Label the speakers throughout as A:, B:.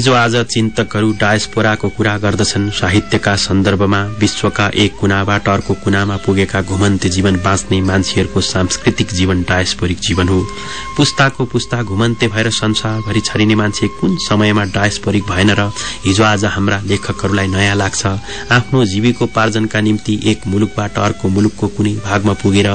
A: हिजो आज चिन्तकहरू डायस्पोराको कुरा गर्दछन्। साहित्यका सन्दर्भमा विश्वका एक कुनाबाट अर्को कुनामा पुगेका घुमन्ते जीवन बाँच्ने मान्छेहरूको सांस्कृतिक जीवन डायस्पोरिक जीवन हो। पुस्ताको पुस्ता घुमन्ते भएर संसारभरि छरिने मान्छे कुन समयमा डायस्पोरिक भएन र हिजो आज हाम्रा लेखकहरूलाई नयाँ लाग्छ। आफ्नो जीविकोपार्जनका निम्ति एक मुलुकबाट अर्को मुलुकको कुनै भागमा पुगेर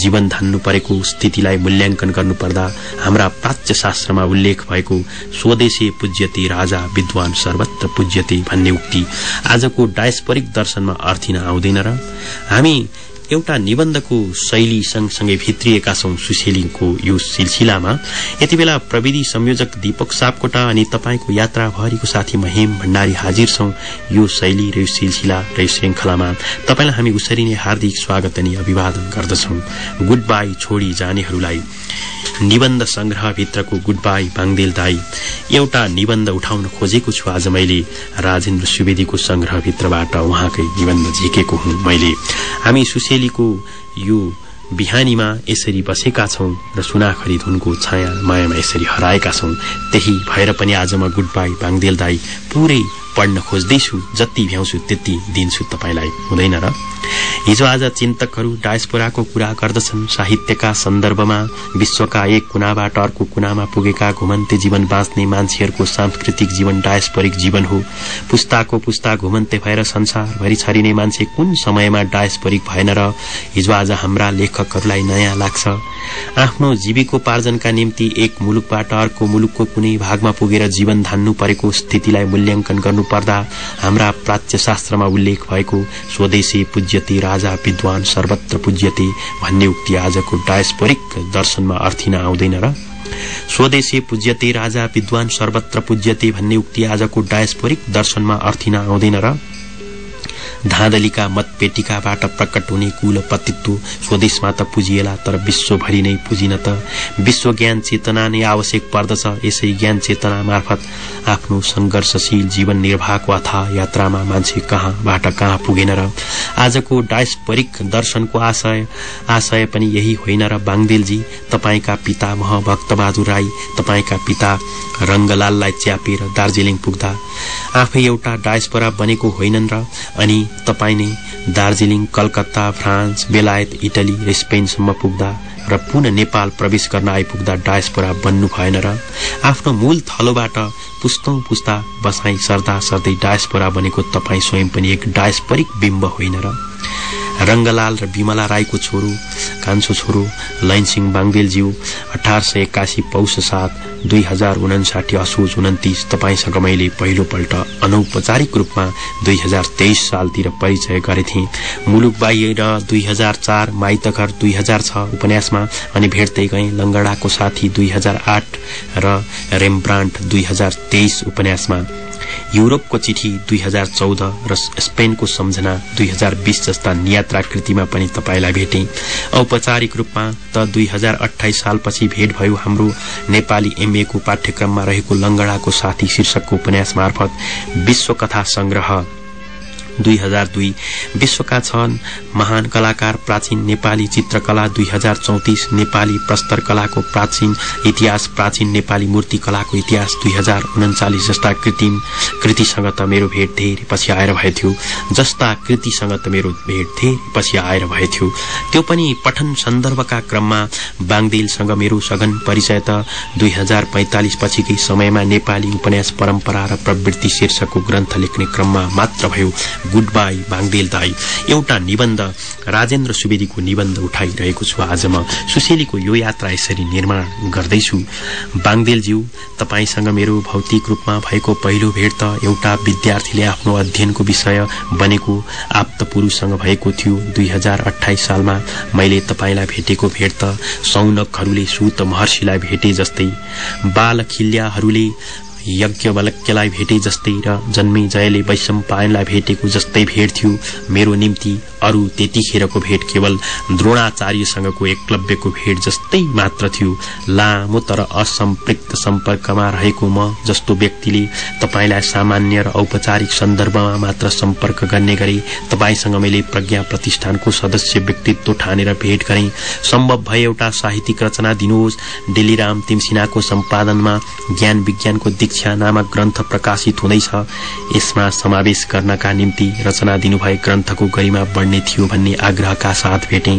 A: जीवन धान्नु परेको स्थितिलाई मूल्याङ्कन गर्नुपर्दा हाम्रा प्राच्य शास्त्रमा उल्लेख भएको स्वदेशी पूज्यते राजा विद्वान सर्वत्र पूज्यते भन्ने उक्ति आजको डायस्परिक दर्शनमा अर्थिन आउँदैन र हामी एउटा निबन्धको शैली सँगसँगै भित्रिएका छौं सुशेलीको यो सिलसिलामा। यति बेला प्रविधि संयोजक दीपक सापकोटा अनि तपाईँको यात्राभरिको साथी महेम भण्डारी हाजिर छौं। यो शैली र यो सिलसिला र यो श्रृंखलामा तपाईँलाई हामी उसरी नै हार्दिक स्वागत अनि अभिवादन गर्दछौ। गुड बाई छोडी जानेहरूलाई निबन्ध संग्रहभित्रको गुड बाई बाङदेल दाई एउटा निबन्ध उठाउन खोजेको छु आज मैले। राजेन्द्र सुवेदीको संग्रहभित्रबाट उहाँकै निबन्ध झिकेको हुँ मैले। हामी सुशेलीको यो बिहानीमा यसरी बसेका छौं र सुनाखरी धुनको छाया मायामा यसरी हराएका छौं। त्यही भएर पनि आज म गुड बाई बाङदेल दाई पुरै पढ्न खोज्दैछु जति भ्याउँछु त्यति दिन्छु तपाईँलाई। हुँदैन र? हिजो आज चिन्तकहरू डायस्पोराको कुरा गर्दछन्। साहित्यका सन्दर्भमा विश्वका एक कुनाबाट अर्को कुनामा पुगेका घुमन्ते जीवन बाँच्ने मान्छेहरूको सांस्कृतिक जीवन डायस्पोरिक जीवन हो। पुस्ताको पुस्ता घुमन्ते भएर संसारभरि छरिने मान्छे कुन समयमा डायस्पोरिक भएन र हिजो आज हाम्रा लेखकहरूलाई नयाँ लाग्छ? आफ्नो जीविकोपार्जनका निम्ति एक मुलुकबाट अर्को मुलुकको कुनै भागमा पुगेर जीवन धान्नु परेको स्थितिलाई मूल्याङ्कन गर्नुपर्दा हाम्रा प्राच्य शास्त्रमा उल्लेख भएको स्वदेशी पूज्यते राजा विद्वान सर्वत्र पूज्यते भन्ने उक्ति आजको डायस्पोरिक दर्शनमा अर्थिन आउँदैन र स्वदेशी पूज्यते राजा विद्वान सर्वत्र पूज्यते भन्ने उक्ति आजको डायस्पोरिक दर्शनमा अर्थिन आउँदैन र धाँधलीका मतपेटिकाबाट प्रकट हुने कुल पतित्व स्वदेशमा त पुजिएला तर विश्वभरि नै पुजिन त। विश्व ज्ञान चेतना नै आवश्यक पर्दछ। यसै ज्ञान चेतना मार्फत आफ्नो संघर्षशील जीवन निर्वाहको अथा यात्रामा मान्छे कहाँबाट कहाँ पुगेन र आजको डायस्परिक दर्शनको आशय आशय पनि यही होइन र बाङदेलजी तपाईँका पिता मह भक्तबहादुर राई तपाईँका पिता रंगलाललाई च्यापेर दार्जिलिङ पुग्दा आफै एउटा डायस्परा बनेको होइनन् र अनि तपाईँ नै दार्जिलिङ कलकत्ता फ्रान्स बेलायत इटली र स्पेनसम्म पुग्दा र पुनः नेपाल प्रवेश गर्न आइपुग्दा डायस्पोरा बन्नु भएन र आफ्नो मूल थलोबाट पुस्तौं पुस्ता बसाई सर्दा सर्दै डायस्पोरा बनेको तपाईँ स्वयं पनि एक डायस्परिक बिम्ब होइन र रंगलाल र विमला राईको छोरो कान्छो छोरो लैनसिंह बाङदेलज्यू अठार सय एक्कासी पौष सात दुई हजार उनासाठी असोज उन्तिस तपाईँसँग मैले पहिलोपल्ट अनौपचारिक रूपमा दुई हजार तेइस सालतिर परिचय गरेथे। मुलुक बाहिर दुई हजार चार माइतघर दुई हजार छ उपन्यासमा अनि भेट्दै गए लंगडाको साथी दुई हजार आठ र रेमब्रान्ट दुई हजार तेइस उपन्यासमा। युरोपको चिठी दुई हजार चौध र स्पेनको सम्झना दुई हजार बीस जस्ता नियात्रा कृतिमा पनि तपाईँलाई भेटे। औपचारिक रूपमा त दुई हजार अठाइस सालपछि भेट भयो हाम्रो नेपाली एमएको पाठ्यक्रममा रहेको लंगडाको साथी शीर्षकको उपन्यास मार्फत विश्वकथा संग्रह दुई हजार दुई। विश्वका छन् महान कलाकार प्राचीन नेपाली चित्रकला दुई हजार चौतिस नेपाली प्रस्तर कलाको प्राचीन इतिहास प्राचीन नेपाली मूर्ति कलाको इतिहास दुई हजार उन्चालिस जस्ता कृत्रिम कृतिसँग त मेरो भेट धेरै पछि आएर भएथ्यो। जस्ता कृतिसँग त मेरो भेट धेरै पछि आएर भएथ्यो। त्यो पनि पठन सन्दर्भका क्रममा बाङदेलसँग मेरो सघन परिचय त दुई हजार पैंतालिस पछिकै समयमा नेपाली उपन्यास परम्परा र प्रवृत्ति शीर्षकको ग्रन्थ लेख्ने क्रममा मात्र भयो। गुड बाई बाङदेल दाई एउटा निबन्ध राजेन्द्र सुवेदीको निबन्ध उठाइरहेको छु आज म। सुशेलीको यो यात्रा यसरी निर्माण गर्दैछु। बाङदेलज्यू तपाईँसँग मेरो भौतिक रूपमा भएको पहिलो भेट त एउटा विद्यार्थीले आफ्नो अध्ययनको विषय बनेको आप्त पुरुषसँग भएको थियो। दुई हजार अठाइस सालमा मैले तपाईँलाई भेटेको भेट त सौनकहरूले सुत महर्षिलाई भेटे जस्तै। बालखिल्याहरूले यज्ञवलक्यलाई भेटे जस्तै र जन्मे जयले वैशम्पायनलाई भेटेको जस्तै भेट थियो। मेरो निम्ति अरू त्यतिखेरको भेट केवल द्रोणाचार्यसँगको एकलव्यको भेट जस्तै मात्र थियो। लामो तर असम्पृक्त सम्पर्कमा रहेको म जस्तो व्यक्तिले तपाईँलाई सामान्य र औपचारिक सन्दर्भमा मात्र सम्पर्क गर्ने गरे तपाईँसँग मैले प्रज्ञा प्रतिष्ठानको सदस्य व्यक्तित्व ठानेर भेट गरे। सम्भव भए एउटा साहित्यिक रचना दिनुहोस्। डेलीराम तिमसिनाको सम्पादनमा ज्ञान विज्ञानको समीक्षा नामक ग्रन्थ प्रकाशित हुँदैछ। यसमा समावेश गर्नका निम्ति रचना दिनुभए ग्रन्थको गरिमा बढ्ने थियो भन्ने आग्रहका साथ भेटे।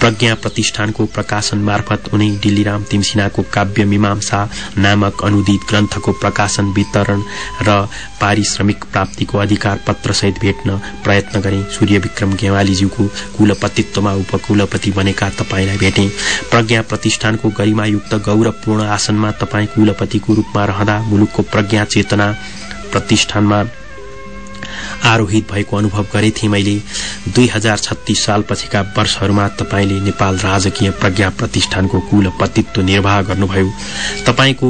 A: प्रज्ञा प्रतिष्ठानको प्रकाशन मार्फत उनै डिल्लीराम तिमसिनाको काव्य मीमांसा नामक अनुदित ग्रन्थको प्रकाशन वितरण र पारिश्रमिक प्राप्तिको अधिकार पत्रसहित भेट्न प्रयत्न गरे। सूर्य विक्रम गेवालीज्यूको कुलपतित्वमा उपकुलपति बनेका तपाईँलाई भेटे। प्रज्ञा प्रतिष्ठानको गरिमायुक्त गौरवपूर्ण आसनमा तपाईँ कुलपतिको रूपमा रहँदा मुलुकको प्रज्ञा चेतना प्रतिष्ठानमा आरोहित भएको अनुभव गरेथे मैले। दुई हजार छत्तीस सालपछिका वर्षहरूमा तपाईँले नेपाल राजकीय प्रज्ञा प्रतिष्ठानको कुलपतित्व निर्वाह गर्नुभयो। तपाईँको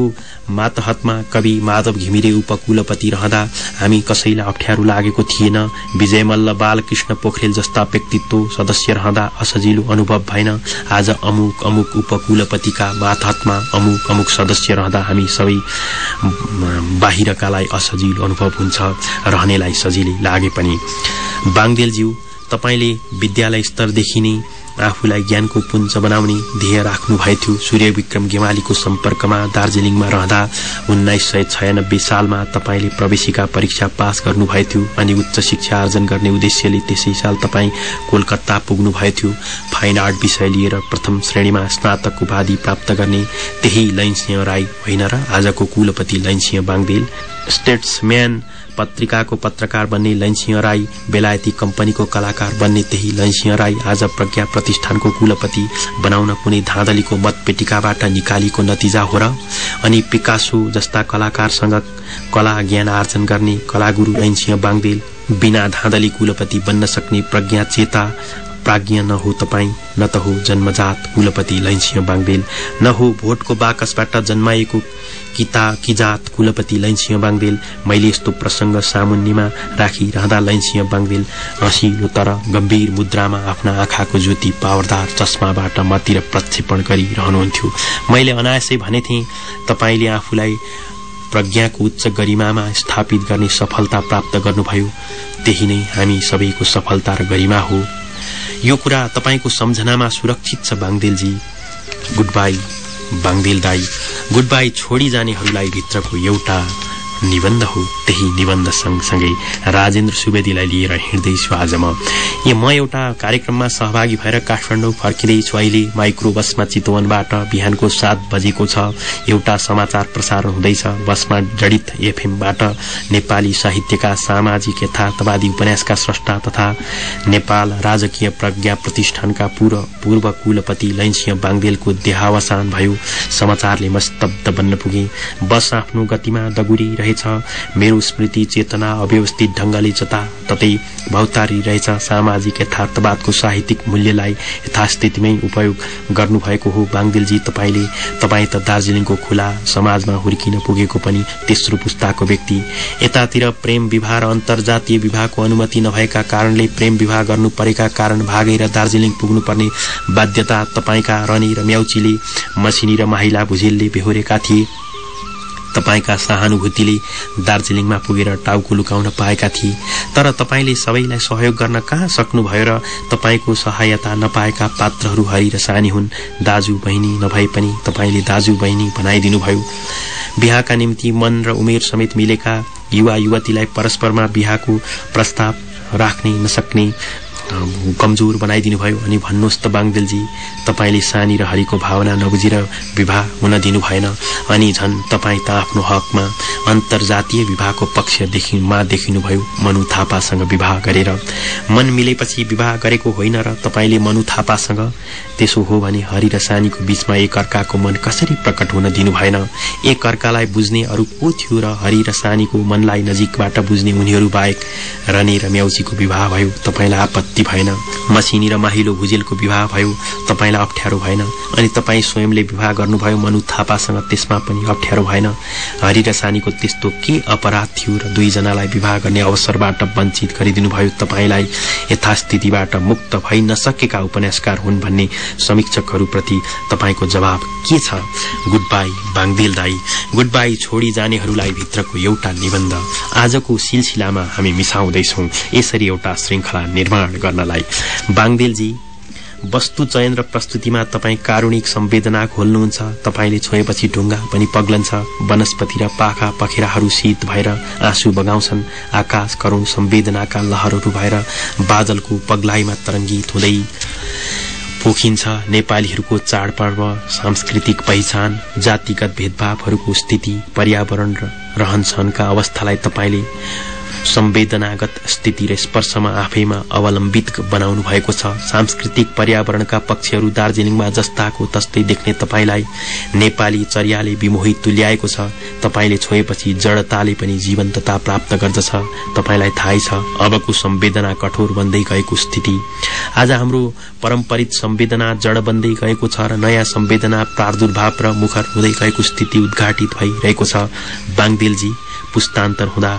A: मातहतमा कवि माधव घिमिरे उपकुलपति रहँदा हामी कसैलाई अप्ठ्यारो लागेको थिएन। विजय मल्ल बालकृष्ण पोखरेल जस्ता व्यक्तित्व सदस्य रहँदा असजिलो अनुभव भएन। आज अमुक अमुक उपकुलपतिका मातहतमा अमुक अमुक सदस्य रहँदा हामी सबै बाहिरकालाई असजिलो अनुभव हुन्छ। रहनेलाई सजिलै लागे पनि। बाङदेलज्यू तपाईँले विद्यालय स्तरदेखि नै आफूलाई ज्ञानको पुञ्ज बनाउने ध्येय राख्नु थियो सूर्य विक्रम गेवालीको सम्पर्कमा दार्जीलिङमा रहँदा उन्नाइस सय छयानब्बे सालमा तपाईँले प्रवेशिका परीक्षा पास गर्नुभएको थियो अनि उच्च शिक्षा आर्जन गर्ने उद्देश्यले त्यसै साल तपाईँ कोलकाता पुग्नु थियो फाइन आर्ट विषय लिएर प्रथम श्रेणीमा स्नातक उपाधि प्राप्त गर्ने त्यही लैनसिंह राई होइन र आजको कुलपति लैनसिंह बाङदेल। स्टेट्सम्यान पत्रिकाको पत्रकार बन्ने लैनसिंह राई बेलायती कम्पनीको कलाकार बन्ने त्यही लैनसिंह राई आज प्रज्ञा प्रतिष्ठानको कुलपति बनाउन कुनै धाँधलीको मतपेटिकाबाट निकालीको नतिजा हो र अनि पिकासो जस्ता कलाकारसँग कला ज्ञान आर्जन गर्ने कलागुरू लैनसिंह बाङदेल बिना धाँधली कुलपति बन्न सक्ने प्रज्ञा चेता प्राज्ञ न हो तपाईँ न त हो जन्मजात कुलपति लैनसिंह बाङदेल। न हो भोटको बाकसबाट जन्माएको किता किजात कुलपति लैनसिंह बाङदेल मैले यस्तो प्रसंग सामुन्नीमा राखिरहँदा लैनसिंह बाङदेल हँसिलो तर गम्भीर मुद्रामा आफ्ना आँखाको ज्योति पावरदार चस्माबाट मतिर प्रक्षेपण गरिरहनुहुन्थ्यो। मैले अनायसै भनेथे तपाईँले आफूलाई प्रज्ञाको उच्च गरिमामा स्थापित गर्ने सफलता प्राप्त गर्नुभयो त्यही नै हामी सबैको सफलता र गरिमा हो। यो कुरा तपाईँको सम्झनामा सुरक्षित छ बाङदेलजी। Good by. बाङदेल दाई गुड बाई छोडी जानेहरूलाई भित्रको एउटा निबन्ध हो त्यही निबन्ध सँगसँगै राजेन्द्र सुवेदीलाई लिएर हिँड्दैछु आज म। ए म एउटा कार्यक्रममा सहभागी भएर काठमाडौँ फर्किँदैछु। अहिले माइक्रो बसमा चितवनबाट बिहानको सात बजेको छ। एउटा समाचार प्रसारण हुँदैछ। बसमा जडित एफएमबाट नेपाली साहित्यका सामाजिक यथार्थवादी उपन्यासका स्रष्टा तथा नेपाल राजकीय प्रज्ञा प्रतिष्ठानका पूर्व कुलपति लैनसिंह बाङदेलको देहावसान भयो। समाचारले मस्तब्ध बन्न पुगे। बस आफ्नो गतिमा दगुरी रहेछ। मेरो स्मृति चेतना अव्यवस्थित ढंगले जता ततै भौतारी रहेछ। सामाजिक यथार्थवादको साहित्यिक मूल्यलाई यथास्थितिमै उपयोग गर्नुभएको हो। बाङदिलजी तपाईँले तपाईँ त दार्जीलिङको खुला समाजमा हुर्किन पुगेको पनि तेस्रो पुस्ताको व्यक्ति। यतातिर प्रेम विवाह र अन्तर्जातीय विवाहको अनुमति नभएका कारणले प्रेम विवाह गर्नु परेका कारण भागेर दार्जीलिङ पुग्नुपर्ने बाध्यता तपाईँका रनी र म्याउचीले मसिनी र माहिला भुजेलले बेहोरेका थिए। तपाईँका सहानुभूतिले दार्जीलिङमा पुगेर टाउको लुकाउन पाएका थिए। तर तपाईँले सबैलाई सहयोग गर्न कहाँ सक्नुभयो र तपाईँको सहायता नपाएका पात्रहरू हरि र सानी हुन्। दाजु बहिनी नभए पनि तपाईँले दाजु बहिनी बनाइदिनुभयो। बिहाका निम्ति मन र उमेर समेत मिलेका युवा युवतीलाई परस्परमा बिहाको प्रस्ताव राख्ने नसक्ने कमजोर बनाइदिनुभयो अनि भन्नुहोस् त बाङदेलजी तपाईँले सानी र हरिको भावना नबुझेर विवाह हुन दिनु भएन अनि झन् तपाईँ त आफ्नो हकमा अन्तर्जातीय विवाहको पक्षमा देखिनुभयो मनु थापासँग विवाह गरेर। मन मिलेपछि विवाह गरेको होइन र तपाईँले मनु थापासँग? त्यसो हो भने हरि र सानीको बीचमा एक अर्काको मन कसरी प्रकट हुन दिनु भएन? एक अर्कालाई बुझ्ने अरू को थियो र हरि र सानीको मनलाई नजिकबाट बुझ्ने उनीहरू बाहेक रने म्याउजीको विवाह भयो तपाईँलाई आपत्ति भएन। मसिनी र माहिलो भुजेलको विवाह भयो तपाईँलाई अप्ठ्यारो भएन। अनि तपाईँ स्वयंले विवाह गर्नुभयो मनु थापासँग त्यसमा पनि अप्ठ्यारो भएन। हरि र सानीको त्यस्तो के अपराध थियो र दुईजनालाई विवाह गर्ने अवसरबाट वञ्चित गरिदिनुभयो तपाईँलाई यथास्थितिबाट मुक्त भइ नसकेका उपन्यासकार हुन् भन्ने समीक्षकहरूप्रति तपाईँको जवाब के छ? गुड बाई बाङदेल दाई गुड बाई छोडी जानेहरूलाई भित्रको एउटा निबन्ध। आजको सिलसिलामा हामी मिसाउँदैछौ। यसरी एउटा श्रृङ्खला निर्माण गर्नलाई। बाङदेलजी वस्तु चयन र प्रस्तुतिमा तपाईँ कारुणिक संवेदना खोल्नुहुन्छ। तपाईँले छोएपछि ढुङ्गा पनि पग्लन्छ। वनस्पति र पाखा पखेराहरू शीत भएर आँसु बगाउँछन्। आकाश करुण संवेदनाका लहरहरू भएर बादलको पग्लाइमा तरङ्गित हुँदै पोखिन्छ। नेपालीहरूको चाडपर्व सांस्कृतिक पहिचान जातिगत भेदभावहरूको स्थिति पर्यावरण र रहनसहनका अवस्थालाई तपाईँले संवेदनागत स्थिति र स्पर्शमा आफैमा अवलम्बित बनाउनु भएको छ। सांस्कृतिक पर्यावरणका पक्षहरू दार्जीलिङमा जस्ताको तस्तै देख्ने तपाईँलाई नेपाली चर्याले विमोहित तुल्याएको छ। तपाईँले छोएपछि जडताले पनि जीवन्तता प्राप्त गर्दछ। तपाईँलाई थाहै छ। अबको संवेदना कठोर बन्दै गएको स्थिति। आज हाम्रो परम्परित संवेदना जड बन्दै गएको छ र नयाँ संवेदना प्रादुर्भाव र मुखर हुँदै गएको स्थिति उद्घाटित भइरहेको छ। बाङदेलजी पुस्तान्तर हुँदा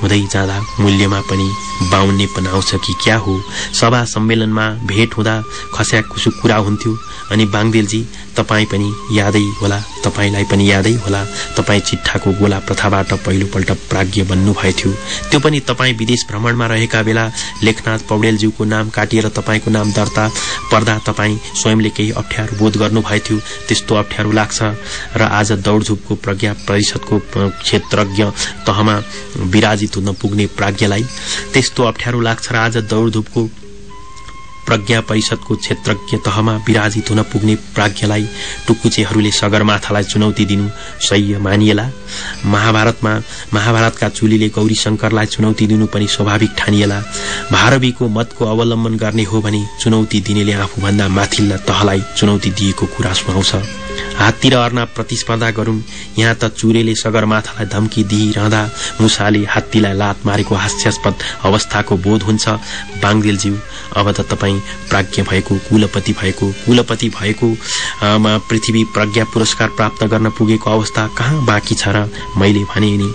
A: हुँदै जाँदा मूल्यमा पनि बाहुन्नेपन आउँछ कि क्या हो? सभा सम्मेलनमा भेट हुँदा खस्या खुसु कुरा हुन्थ्यो। अनि बाङदेलजी तपाईँ पनि यादै होला तपाईँलाई पनि यादै होला। तपाईँ चिट्ठाको गोला प्रथाबाट पहिलोपल्ट प्राज्ञ बन्नुभएको थियो त्यो पनि तपाईँ विदेश भ्रमणमा रहेका बेला लेखनाथ पौडेलज्यूको नाम काटिएर तपाईँको नाम दर्ता पर्दा तपाईँ स्वयंले केही अप्ठ्यारो बोध गर्नुभएको थियो त्यस्तो अप्ठ्यारो लाग्छ। र आज दौडधुपको प्रज्ञा परिषदको क्षेत्रज्ञ तहमा विराजित हुन पुग्ने प्राज्ञलाई त्यस्तो अप्ठ्यारो लाग्छ र आज दौडधुपको प्रज्ञा परिषदको क्षेत्रज्ञ तहमा विराजित हुन पुग्ने प्राज्ञलाई टुकुचेहरूले सगरमाथालाई चुनौती दिनु सही मानिएला। महाभारतमा महाभारतका चुलीले गौरी शंकरलाई चुनौती दिनु पनि स्वाभाविक ठानिएला। भारवीको मतको अवलम्बन गर्ने हो भने चुनौती दिनेले आफूभन्दा माथिल्ला तहलाई चुनौती दिएको कुरा सुहाउँछ हात्ती र अर्ना प्रतिस्पर्धा गरून्। यहाँ त चुरेले सगरमाथालाई धम्की दिइरहँदा मुसाले हात्तीलाई लात मारेको हास्यास्पद अवस्थाको बोध हुन्छ। बाङदेलज्यू अब त तपाईँ प्राज्ञ भएको कुलपति भएको कुलपति भएको पृथ्वी प्रज्ञा पुरस्कार प्राप्त गर्न पुगेको अवस्था कहाँ बाँकी छ र मैले भने नि?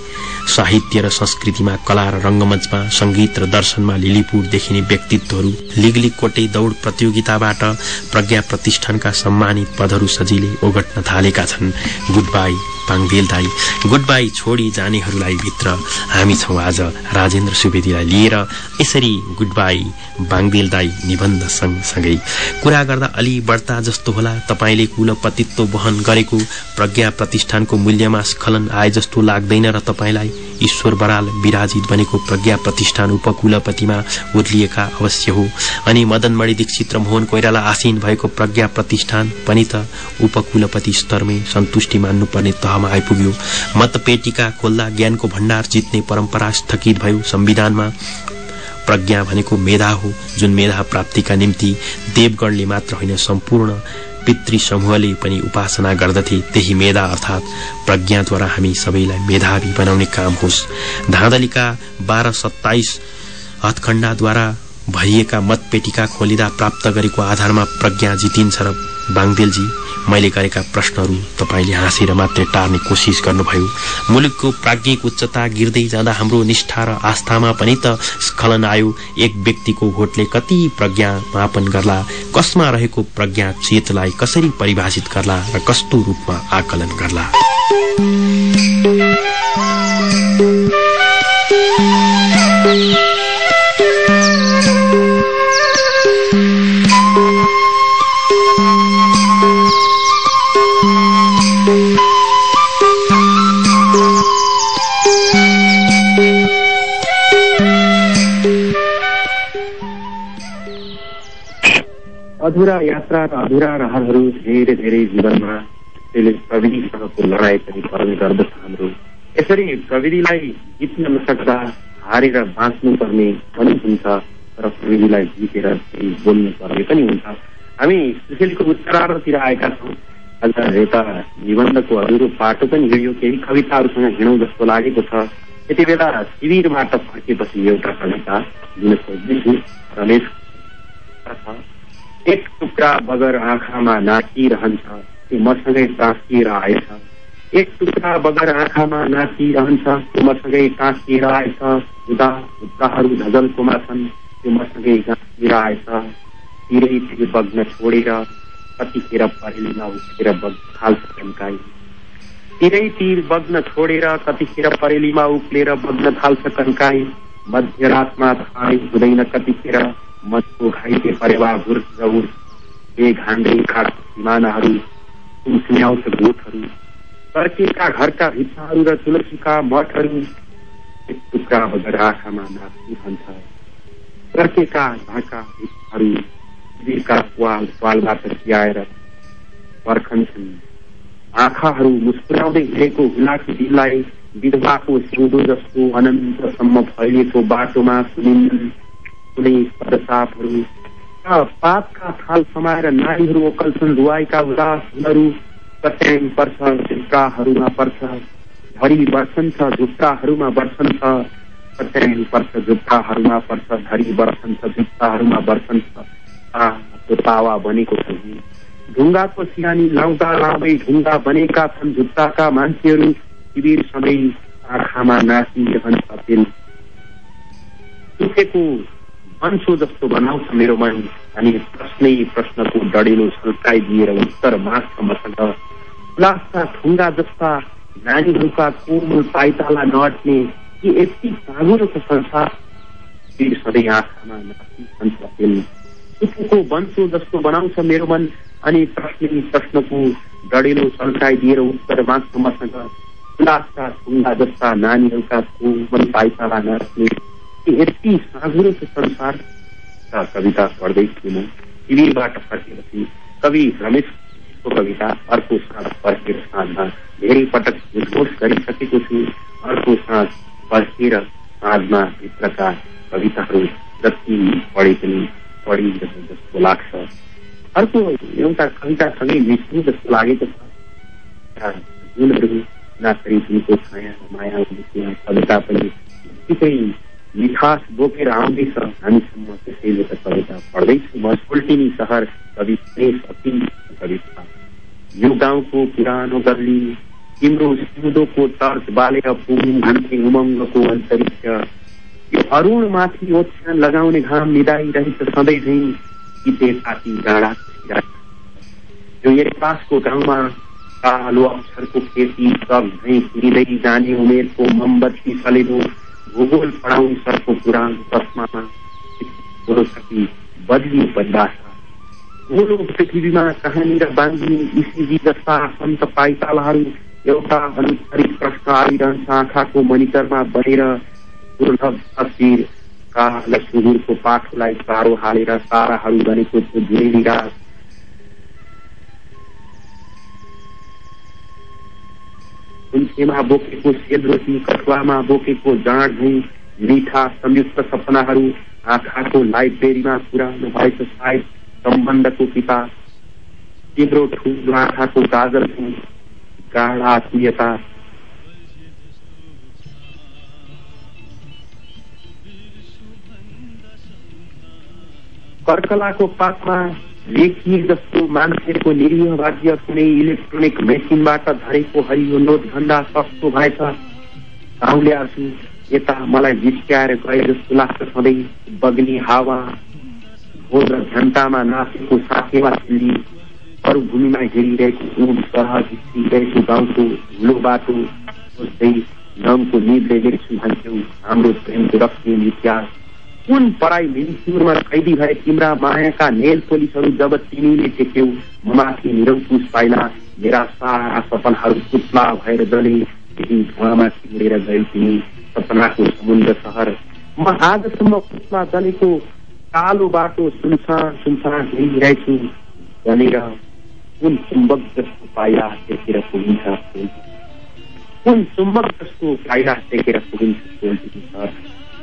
A: साहित्य र संस्कृतिमा कला र रंगमञ्चमा संगीत र दर्शनमा लिलिपुर देखिने व्यक्तित्वहरू लिगलिग कोटे दौड़ प्रतियोगिताबाट प्रज्ञा प्रतिष्ठानका सम्मानित पदहरू सजिलै ओगट्न थालेका छन्। गुड बाई पाङदेल दाई गुड बाई छोडी जानेहरूलाई भित्र हामी छौँ आज राजेन्द्र सुवेदीलाई लिएर यसरी गुड बाई बाङदेल दाई निबन्ध सँगसँगै कुरा गर्दा अलि बढ्ता जस्तो होला। तपाईँले कुलपतित्व वहन गरेको प्रज्ञा प्रतिष्ठानको मूल्यमा स्खलन आए जस्तो लाग्दैन र तपाईँलाई? ईश्वर बराल विराजित बनेको प्रज्ञा प्रतिष्ठान उपकुलपतिमा उर्लिएका अवश्य हो। अनि मदनमणि दीक्षित र मोहन कोइराला आसीन भएको प्रज्ञा प्रतिष्ठान पनि त उपकुलपति स्तरमै सन्तुष्टि मान्नुपर्ने तहमा आइपुग्यो। मतपेटिका खोल्दा ज्ञानको भण्डार जित्ने परम्परा स्थगित भयो संविधानमा। प्रज्ञा भनेको मेधा हो जुन मेधा प्राप्तिका निम्ति देवगणले मात्र होइन सम्पूर्ण पितृ समूहले पनि उपासना गर्दथे। त्यही मेधा अर्थात् प्रज्ञाद्वारा हामी सबैलाई मेधावी बनाउने काम होस्। धाँधलीका बाह्र सत्ताइस हथखण्डाद्वारा भरिएका मतपेटिका खोलिँदा प्राप्त गरेको आधारमा प्रज्ञा जितिन्छ र बाङदेलजी मैले गरेका प्रश्नहरू तपाईँले हाँसेर मात्रै टार्ने कोसिस गर्नुभयो। मुलुकको प्राज्ञिक उच्चता गिर्दै जाँदा हाम्रो निष्ठा र आस्थामा पनि त स्खलन आयो। एक व्यक्तिको भोटले कति प्रज्ञा मापन गर्ला कसमा रहेको प्रज्ञा चेतलाई कसरी परिभाषित गर्ला र कस्तो रूपमा आकलन गर्ला।
B: अधुरा यात्रा र अधुरा रहरहरू धेरै धेरै जीवनमा त्यसले प्रविधिसँगको लडाइँ पनि पर्ने गर्दछ हाम्रो। यसरी प्रविधिलाई जित्न नसक्दा हारेर बाँच्नुपर्ने पनि हुन्छ र प्रविधिलाई जितेर केही बोल्नु पर्ने पनि हुन्छ। हामी सुशीलको उत्तरार्धतिर आएका छौँ। आज यता निबन्धको अधुरो पाटो पनि हिँड्यो केही कविताहरूसँग हिँडौँ जस्तो लागेको छ। यति बेला शिविरबाट फर्केपछि एउटा कविता दिन खोज्दैछु रमेश एक टुक्रा बगर आँखामा नाचिरहन्छ। त्यो मसँगै टाँसिएर आएछ एक टुक्रा बगर आँखामा नाचिरहन्छ। त्यो मसँगै टाँसिएर आएछ हुँदा हुक्काहरू झजलकोमा छन्। त्यो मसँगै गाँसिएर आएछ तिरै तिर बग्न छोडेर कतिखेर परेलीमा उठेर बग्न थाल्छ कन्काई तिरै तिर बग्न छोडेर कतिखेर परेलीमा उक्लेर बग्न थाल्छ कन्काई मध्यरातमा थाहै हुँदैन कतिखेर। मनको घाइते परेवा घुर्छ ए घान्दै काठ सिमानाहरू सुम्याउँछ गोठहरू तर्केका घरका भित्ताहरू र तुलसीका मठहरू एक टुक्रा बगर आँखामा नाच्नु भन्छ। तर्केका घरका भित्ताहरू शिविरका पाल पालबाट खियाएर पर्खन्छन्। आँखाहरू मुस्कुराउँदै हिँडेको हुलाकी दिललाई विधवाको सिउँदो जस्तो अनन्तसम्म फैलिएको बाटोमा सुनिन्छन् कुनै पदसापहरू पातका थाल समाएर नारीहरू ओकल्छन् रुवाईका उदास फुलहरू कट्याङ पर्छ। झुक्काहरूमा पर्छ झरी वर्षन्छ झुक्काहरूमा वर्षन्छ कट्याङ पर्छ झुक्काहरूमा पर्छ झरी वर्षन्छ झुक्काहरूमा वर्षन्छ तावा बनेको छ ढुङ्गाको सिरानी लाउँदा लाउँदै ढुङ्गा बनेका छन् झुक्काका मान्छेहरू। शिविर सधैँ आँखामा नाचिरहन्छ तेल मन्सो जस्तो बनाउँछ मेरो मन। अनि प्रश्नै प्रश्नको डडेलो सल्काइदिएर उत्तर माग्छ मसँग खुलासा ठुङ्गा जस्ता नानीहरूका कोमल पाइताला नअट्ने कि यति साँगुरो छ संसार। सधैँ आँखामा नाचिरहन्छ सुकेको वंशो जस्तो बनाउँछ मेरो मन। अनि प्रश्नै प्रश्नको डडेलो सल्काइदिएर उत्तर माग्छ मसँग खुलासा ठुङ्गा जस्ता नानीहरूका कोमल पाइताला नअट्ने यति साँझुरो संसार कविता पढ्दैछु म। शिविरबाट फर्केपछि कवि रमेशको कविता अर्को साँझ फर्केर साँझमा धेरै पटक उद्घोष गरिसकेको छु अर्को साँझ फर्केर साँझमा भित्रका कविताहरू जति पढे पनि पढिरहे जस्तो लाग्छ अर्को एउटा कवितासँगै मिश्नु जस्तो लागेको छ जुनहरू नाकरी तिनको छाया, माया कविता पनि निकै મીઠાશ बोके રામની સંસ્થાની સંમતે સેવક કવિતા पढ़ी सुबह उल्टीनी शहर कवि श्रेष्ठ अपील कविता। यो गाउँको पुरानो गल्ली तिम्रो सिउँदोको तर्क बालेर पुगौँ भन्थे उमङ्गको अन्तरिक्ष यो अरुण माथि ओछ्यान लगाउने घाम निदाइरहेछ सधैँझै किते पाती डाँडा यो यतासको गाउँमा कालो अक्षरको खेती, सब झैँ किन्दै जाने उमेरको मोमबत्ती फलेको भूगोल पढाउने सरको पुरानो चस्मामा कि बदली परिभाषा गोलो पृथ्वीमा कहानी र बाङ्गी इसिजी जस्ता सन्त पाइतालाहरू एउटा अनुसारिक प्रश्न आइरहन्छ आँखाको मनिटरमा बनेर दुर्लभ तस्विर काल सुदूरको पाठोलाई चारो हालेर ताराहरू बनेको त्यो धेरै निराश कुन्सेमा बोकेको सेलरोटी कटुवामा बोकेको जाँड झैँ मिठा संयुक्त सपनाहरू आँखाको लाइब्रेरीमा पुरानो भएको सायद सम्बन्धको पिता तिम्रो ठुलो आँखाको गाजर गाढा आत्मीयता कर्कलाको पातमा जस्तो मान्छेको राज्य कुनै इलेक्ट्रोनिक मेसिनबाट झरेको हरियो नोट भन्दा सस्तो भएछ गाउँले आछु यता मलाई जिस्क्याएर गए जस्तो लाग्छ सधैँ बग्ने हावा भोज र घन्टामा नाचेको साथेमा चिल्ली मरुभूमिमा हेरिरहेको ऊट सरह झिस्किरहेको गाउँको धुलो बाटो सोच्दै नमको निदले लेख्छु भन्थ्यौ हाम्रो प्रेमको रक्सी इतिहास कुन पढाइ मिन्सुरमा कैदी भए तिम्रा मायाका नेल पोलिसहरू जब तिमीले टेक्यौ ममाथि निरङ्कुश पाइला मेरा सारा सपनाहरू पुतला भएर जले केही धुवामा सिँडेर गयो तिमी सपनाको समुद्र सहर। म आजसम्म पुतला जलेको कालो बाटो सुनसान सुनसान हिँडिरहेछु भनेर कुन चुम्बक जस्तो पाइला टेकेर पुगिन्छ कुन चुम्बक जस्तो पाइला टेकेर पुगिन्छ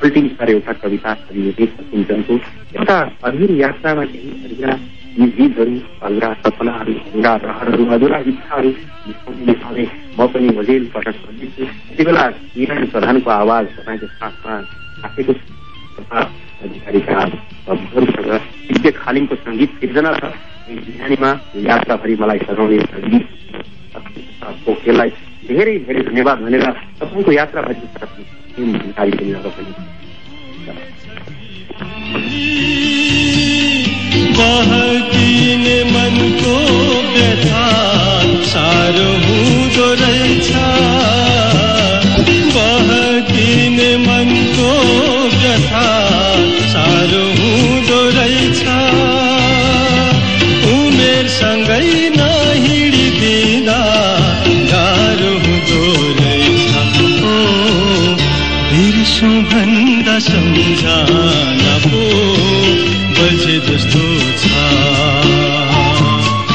B: पल्टिङ सर एउटा कविता कवि सकिन्छको एउटा अधुरो यात्रामा केही अधुरा गीतहरू अधुरा सपनाहरू अधुरा रहरहरू अधुरा इच्छाहरू सधैँ म पनि मजेल पटक गर्दैछु यति बेला किरण प्रधानको आवाज तपाईँको साथमा राखेको अधिकारीका शब्दहरूसँग दिव्य खालिङको सङ्गीत सिर्जना छ बिहानीमा यात्राभरि मलाई सघाउने सङ्गीत पोखेललाई धेरै धेरै धन्यवाद भनेर तपाईँको यात्राभरि जानकारी